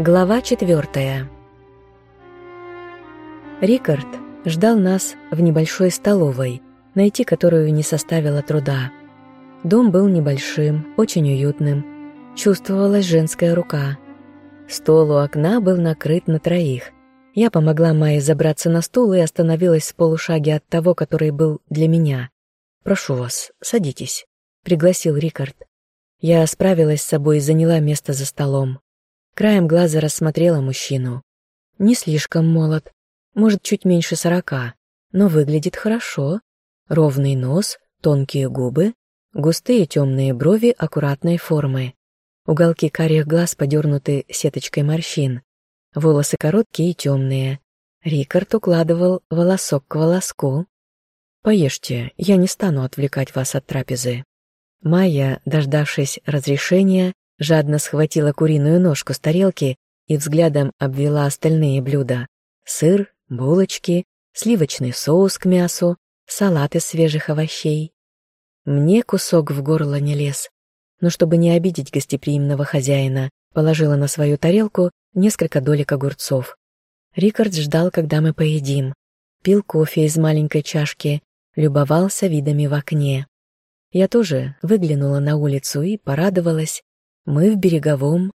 Глава четвертая. Рикард ждал нас в небольшой столовой, найти которую не составило труда. Дом был небольшим, очень уютным. Чувствовалась женская рука. Стол у окна был накрыт на троих. Я помогла Майе забраться на стул и остановилась в полушаге от того, который был для меня. «Прошу вас, садитесь», — пригласил Рикард. Я справилась с собой и заняла место за столом. Краем глаза рассмотрела мужчину. Не слишком молод, может, чуть меньше сорока, но выглядит хорошо. Ровный нос, тонкие губы, густые темные брови аккуратной формы. Уголки карих глаз подернуты сеточкой морщин. Волосы короткие и темные. Рикард укладывал волосок к волоску. «Поешьте, я не стану отвлекать вас от трапезы». Майя, дождавшись разрешения, жадно схватила куриную ножку с тарелки и взглядом обвела остальные блюда. Сыр, булочки, сливочный соус к мясу, салат из свежих овощей. Мне кусок в горло не лез, но чтобы не обидеть гостеприимного хозяина, положила на свою тарелку несколько долек огурцов. Рикард ждал, когда мы поедим. Пил кофе из маленькой чашки, любовался видами в окне. Я тоже выглянула на улицу и порадовалась, мы в Береговом.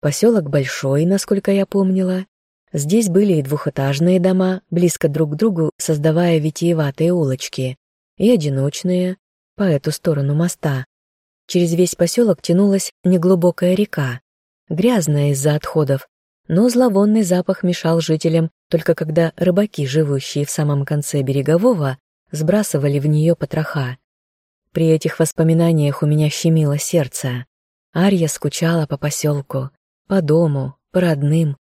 Поселок большой, насколько я помнила. Здесь были и двухэтажные дома, близко друг к другу, создавая витиеватые улочки, и одиночные, по эту сторону моста. Через весь поселок тянулась неглубокая река, грязная из-за отходов, но зловонный запах мешал жителям только когда рыбаки, живущие в самом конце берегового, сбрасывали в нее потроха. При этих воспоминаниях у меня щемило сердце. Арья скучала по поселку, по дому, по родным,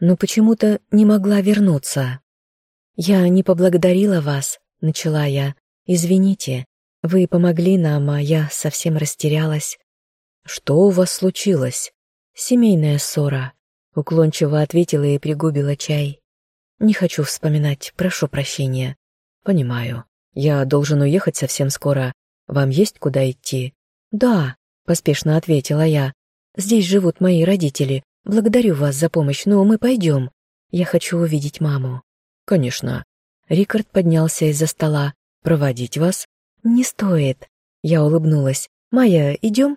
но почему-то не могла вернуться. «Я не поблагодарила вас», — начала я. «Извините, вы помогли нам, а я совсем растерялась». «Что у вас случилось?» «Семейная ссора», — уклончиво ответила и пригубила чай. «Не хочу вспоминать, прошу прощения». «Понимаю. Я должен уехать совсем скоро. Вам есть куда идти?» «Да», — поспешно ответила я. «Здесь живут мои родители. Благодарю вас за помощь, но мы пойдем. Я хочу увидеть маму». «Конечно». Рикард поднялся из-за стола. «Проводить вас?» «Не стоит». Я улыбнулась. «Майя, идем?»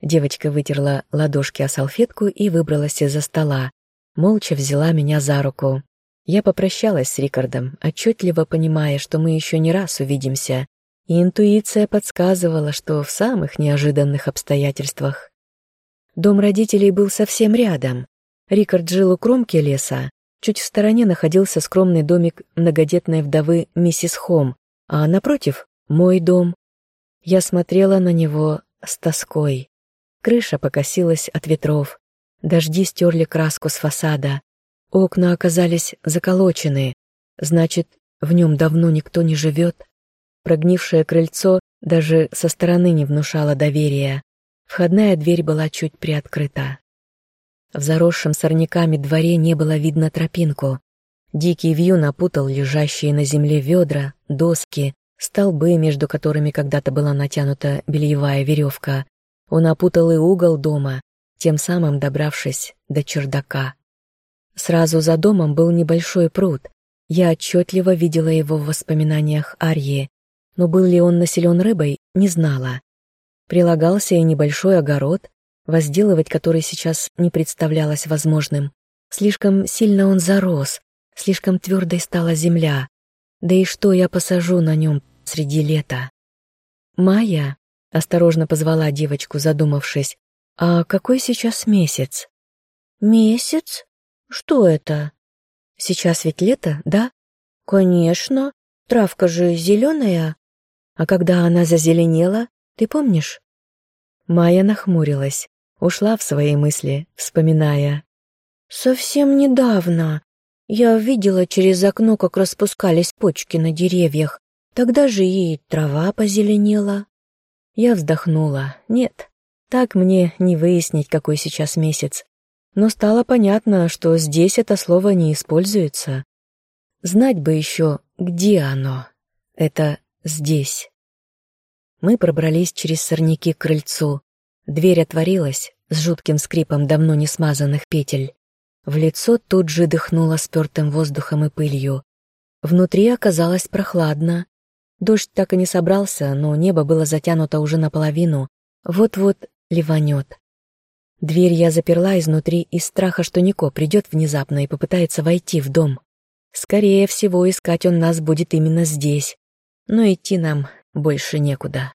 Девочка вытерла ладошки о салфетку и выбралась из-за стола. Молча взяла меня за руку. Я попрощалась с Рикардом, отчетливо понимая, что мы еще не раз увидимся, и интуиция подсказывала, что в самых неожиданных обстоятельствах. Дом родителей был совсем рядом. Рикард жил у кромки леса, чуть в стороне находился скромный домик многодетной вдовы миссис Хом, а напротив — мой дом. Я смотрела на него с тоской. Крыша покосилась от ветров, дожди стерли краску с фасада, окна оказались заколочены, значит, в нем давно никто не живет. Прогнившее крыльцо даже со стороны не внушало доверия. Входная дверь была чуть приоткрыта. В заросшем сорняками дворе не было видно тропинку. Дикий вью напутал лежащие на земле ведра, доски, столбы, между которыми когда-то была натянута бельевая веревка. Он опутал и угол дома, тем самым добравшись до чердака. Сразу за домом был небольшой пруд. Я отчетливо видела его в воспоминаниях Арьи, но был ли он населен рыбой, не знала. Прилагался и небольшой огород, возделывать который сейчас не представлялось возможным. Слишком сильно он зарос, слишком твердой стала земля. Да и что я посажу на нем среди лета? «Майя», — осторожно позвала девочку, задумавшись, «а какой сейчас месяц?» «Месяц? Что это?» «Сейчас ведь лето, да?» «Конечно. Травка же зеленая. А когда она зазеленела, ты помнишь? Майя нахмурилась, ушла в свои мысли, вспоминая. Совсем недавно я видела через окно, как распускались почки на деревьях. Тогда же и трава позеленела. Я вздохнула. Нет, так мне не выяснить, какой сейчас месяц. Но стало понятно, что здесь это слово не используется. Знать бы еще, где оно. Это здесь. Мы пробрались через сорняки к крыльцу. Дверь отворилась, с жутким скрипом давно не смазанных петель. В лицо тут же дыхнуло спертым воздухом и пылью. Внутри оказалось прохладно. Дождь так и не собрался, но небо было затянуто уже наполовину. Вот-вот ливанет. Дверь я заперла изнутри из страха, что Нико придет внезапно и попытается войти в дом. Скорее всего, искать он нас будет именно здесь. Но идти нам больше некуда.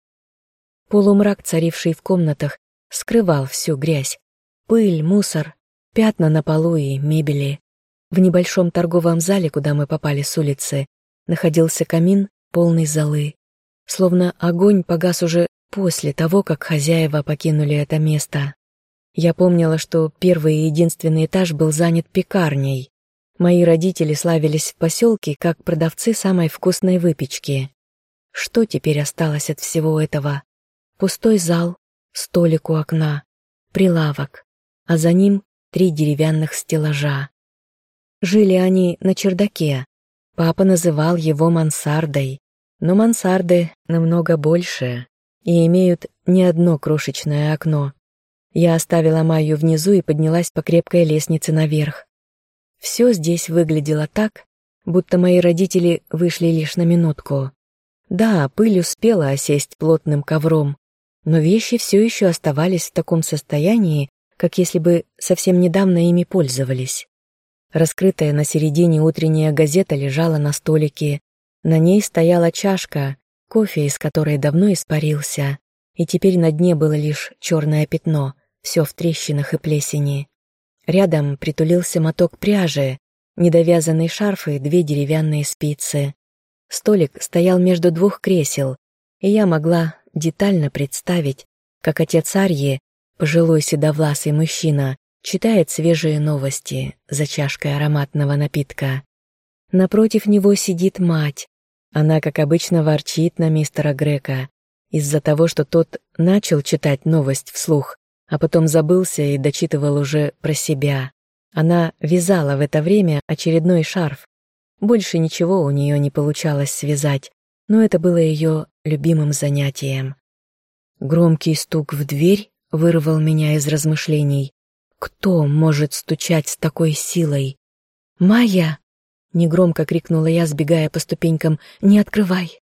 Полумрак, царивший в комнатах, скрывал всю грязь. Пыль, мусор, пятна на полу и мебели. В небольшом торговом зале, куда мы попали с улицы, находился камин, полный золы. Словно огонь погас уже после того, как хозяева покинули это место. Я помнила, что первый и единственный этаж был занят пекарней. Мои родители славились в поселке как продавцы самой вкусной выпечки. Что теперь осталось от всего этого? Пустой зал, столик у окна, прилавок, а за ним три деревянных стеллажа. Жили они на чердаке. Папа называл его мансардой, но мансарды намного больше и имеют не одно крошечное окно, я оставила Майю внизу и поднялась по крепкой лестнице наверх. Все здесь выглядело так, будто мои родители вышли лишь на минутку. Да, пыль успела осесть плотным ковром, но вещи все еще оставались в таком состоянии, как если бы совсем недавно ими пользовались. Раскрытая на середине утренняя газета лежала на столике. На ней стояла чашка, кофе из которой давно испарился, и теперь на дне было лишь черное пятно — все в трещинах и плесени. Рядом притулился моток пряжи, недовязанный шарф и две деревянные спицы. Столик стоял между двух кресел, и я могла детально представить, как отец Арьи, пожилой седовласый мужчина, читает свежие новости за чашкой ароматного напитка. Напротив него сидит мать. Она, как обычно, ворчит на мистера Грека из-за того, что тот начал читать новость вслух, а потом забылся и дочитывал уже про себя. Она вязала в это время очередной шарф. Больше ничего у нее не получалось связать, но это было ее любимым занятием. Громкий стук в дверь вырвал меня из размышлений. Кто может стучать с такой силой? «Майя!» — негромко крикнула я, сбегая по ступенькам. «Не открывай!»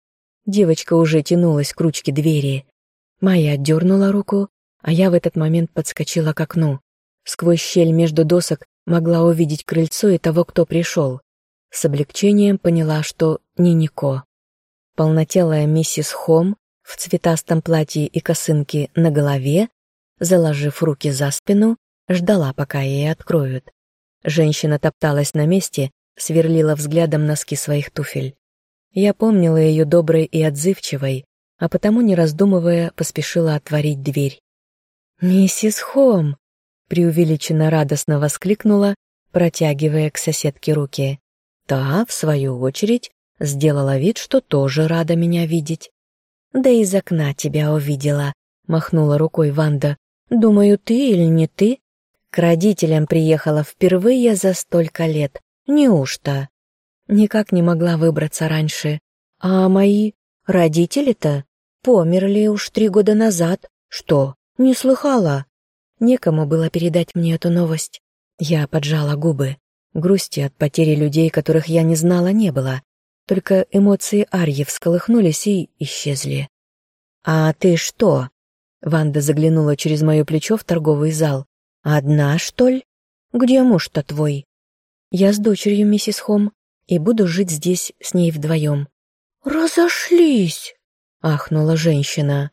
Девочка уже тянулась к ручке двери. Майя отдернула руку, а я в этот момент подскочила к окну. Сквозь щель между досок могла увидеть крыльцо и того, кто пришел. С облегчением поняла, что не Нико. Полнотелая миссис Хом в цветастом платье и косынке на голове, заложив руки за спину, ждала, пока ей откроют. Женщина топталась на месте, сверлила взглядом носки своих туфель. Я помнила ее доброй и отзывчивой, а потому, не раздумывая, поспешила отворить дверь. «Миссис Хом!» — преувеличенно радостно воскликнула, протягивая к соседке руки. Та, в свою очередь, сделала вид, что тоже рада меня видеть. «Да из окна тебя увидела», — махнула рукой Ванда. «Думаю, ты или не ты? К родителям приехала впервые за столько лет. Неужто?» Никак не могла выбраться раньше. «А мои родители-то померли уж три года назад. Что, «Не слыхала». Некому было передать мне эту новость. Я поджала губы. Грусти от потери людей, которых я не знала, не было. Только эмоции Арьи всколыхнулись и исчезли. «А ты что?» Ванда заглянула через мое плечо в торговый зал. «Одна, что ли? Где муж-то твой?» «Я с дочерью, миссис Хом, и буду жить здесь с ней вдвоем». «Разошлись!» — ахнула женщина.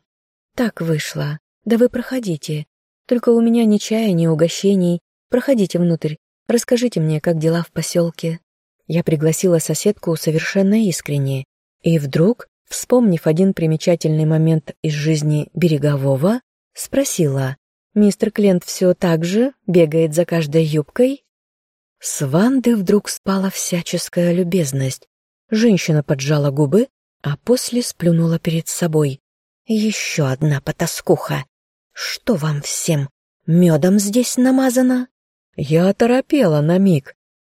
Так вышло. «Да вы проходите. Только у меня ни чая, ни угощений. Проходите внутрь. Расскажите мне, как дела в поселке». Я пригласила соседку совершенно искренне. И вдруг, вспомнив один примечательный момент из жизни Берегового, спросила, «Мистер Клент все так же бегает за каждой юбкой?» С Ванды вдруг спала всяческая любезность. Женщина поджала губы, а после сплюнула перед собой. «Еще одна потаскуха. «Что вам всем? Медом здесь намазано?» Я оторопела на миг.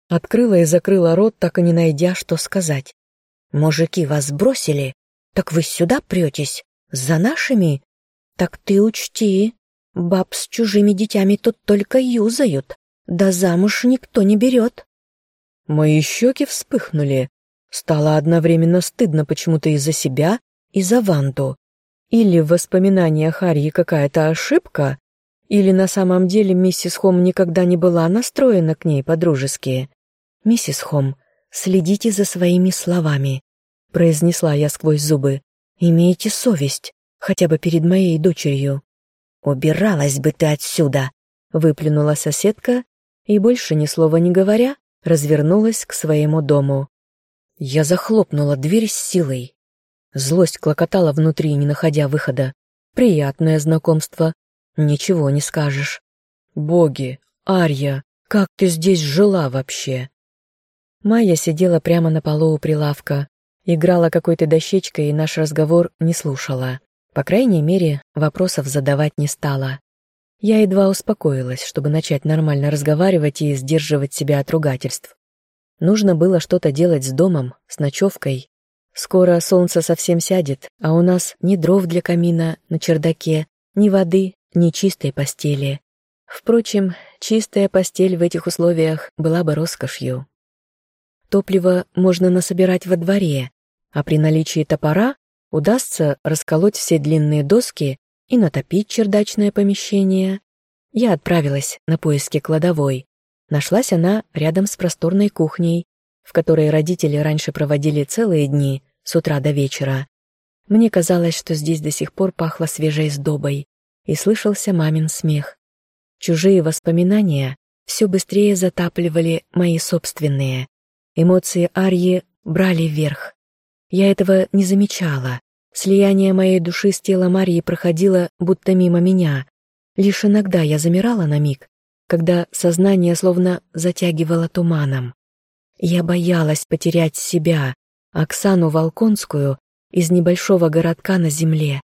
Открыла и закрыла рот, так и не найдя, что сказать. «Мужики вас бросили? Так вы сюда претесь? За нашими? Так ты учти!» Баб с чужими детьми тут только юзают, да замуж никто не берет. Мои щеки вспыхнули. Стало одновременно стыдно почему-то и за себя, и за Ванду. Или в воспоминаниях Арьи какая-то ошибка, или на самом деле миссис Хом никогда не была настроена к ней по-дружески. «Миссис Хом, следите за своими словами», — произнесла я сквозь зубы. «Имейте совесть, хотя бы перед моей дочерью». «Убиралась бы ты отсюда!» — выплюнула соседка и, больше ни слова не говоря, развернулась к своему дому. Я захлопнула дверь с силой. Злость клокотала внутри, не находя выхода. Приятное знакомство. Ничего не скажешь. Боги, Арья, как ты здесь жила вообще? Майя сидела прямо на полу у прилавка, играла какой-то дощечкой и наш разговор не слушала. По крайней мере, вопросов задавать не стала. Я едва успокоилась, чтобы начать нормально разговаривать и сдерживать себя от ругательств. Нужно было что-то делать с домом, с ночевкой. Скоро солнце совсем сядет, а у нас ни дров для камина на чердаке, ни воды, ни чистой постели. Впрочем, чистая постель в этих условиях была бы роскошью. Топливо можно насобирать во дворе, а при наличии топора удастся расколоть все длинные доски и натопить чердачное помещение. Я отправилась на поиски кладовой. Нашлась она рядом с просторной кухней, в которой родители раньше проводили целые дни, с утра до вечера. Мне казалось, что здесь до сих пор пахло свежей сдобой, и слышался мамин смех. Чужие воспоминания все быстрее затапливали мои собственные. Эмоции Арьи брали верх. Я этого не замечала. Слияние моей души с телом Арии проходило будто мимо меня. Лишь иногда я замирала на миг, когда сознание словно затягивало туманом. Я боялась потерять себя, Оксану Волконскую, из небольшого городка на земле.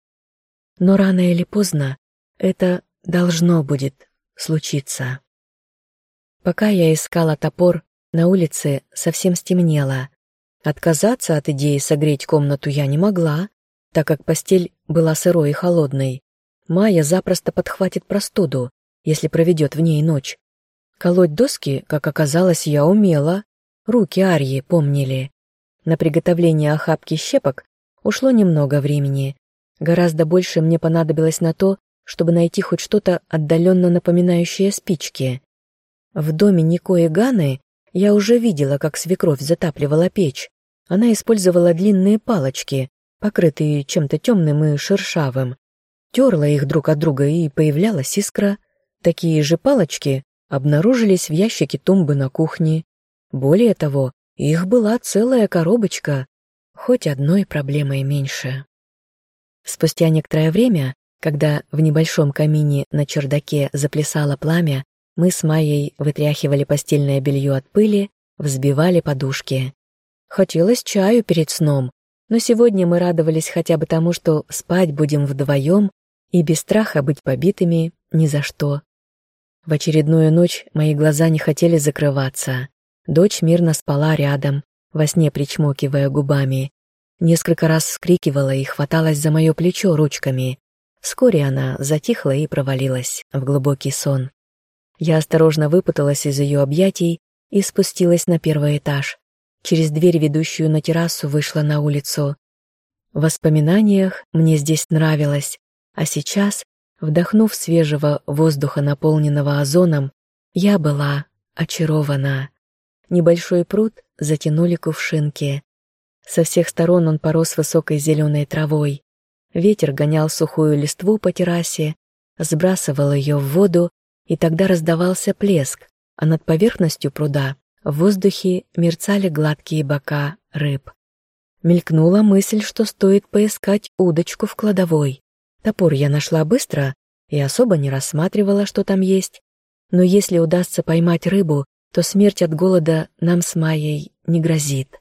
Но рано или поздно это должно будет случиться. Пока я искала топор, на улице совсем стемнело. Отказаться от идеи согреть комнату я не могла, так как постель была сырой и холодной. Майя запросто подхватит простуду, если проведет в ней ночь. Колоть доски, как оказалось, я умела. Руки Арьи помнили. На приготовление охапки щепок ушло немного времени. Гораздо больше мне понадобилось на то, чтобы найти хоть что-то отдаленно напоминающее спички. В доме Нико Ганы я уже видела, как свекровь затапливала печь. Она использовала длинные палочки, покрытые чем-то темным и шершавым. Терла их друг от друга, и появлялась искра. Такие же палочки обнаружились в ящике тумбы на кухне. Более того, их была целая коробочка, хоть одной проблемой меньше. Спустя некоторое время, когда в небольшом камине на чердаке заплясало пламя, мы с Майей вытряхивали постельное белье от пыли, взбивали подушки. Хотелось чаю перед сном, но сегодня мы радовались хотя бы тому, что спать будем вдвоем и без страха быть побитыми ни за что. В очередную ночь мои глаза не хотели закрываться. Дочь мирно спала рядом, во сне причмокивая губами. Несколько раз вскрикивала и хваталась за мое плечо ручками. Вскоре она затихла и провалилась в глубокий сон. Я осторожно выпуталась из ее объятий и спустилась на первый этаж. Через дверь, ведущую на террасу, вышла на улицу. В воспоминаниях мне здесь нравилось, а сейчас, вдохнув свежего воздуха, наполненного озоном, я была очарована. Небольшой пруд затянули кувшинки. Со всех сторон он порос высокой зеленой травой. Ветер гонял сухую листву по террасе, сбрасывал ее в воду, и тогда раздавался плеск, а над поверхностью пруда в воздухе мерцали гладкие бока рыб. Мелькнула мысль, что стоит поискать удочку в кладовой. Топор я нашла быстро и особо не рассматривала, что там есть. Но если удастся поймать рыбу, то смерть от голода нам с Майей не грозит.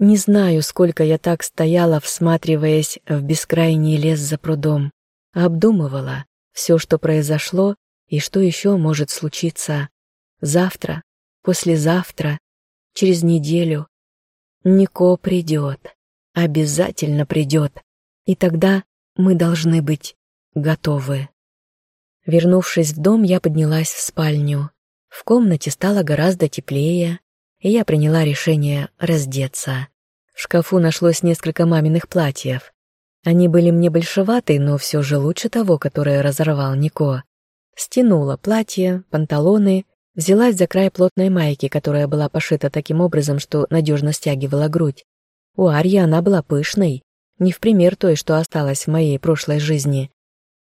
Не знаю, сколько я так стояла, всматриваясь в бескрайний лес за прудом, обдумывала все, что произошло и что еще может случиться завтра, послезавтра, через неделю. Нико придет, обязательно придет, и тогда мы должны быть готовы. Вернувшись в дом, я поднялась в спальню. В комнате стало гораздо теплее, и я приняла решение раздеться. В шкафу нашлось несколько маминых платьев. Они были мне большеваты, но все же лучше того, которое разорвал Нико. Стянула платье, панталоны, взялась за край плотной майки, которая была пошита таким образом, что надежно стягивала грудь. У Арьи она была пышной, не в пример той, что осталась в моей прошлой жизни.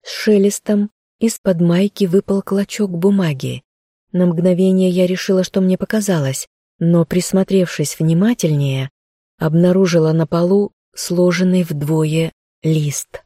С шелестом из-под майки выпал клочок бумаги. На мгновение я решила, что мне показалось, но, присмотревшись внимательнее, обнаружила на полу сложенный вдвое лист.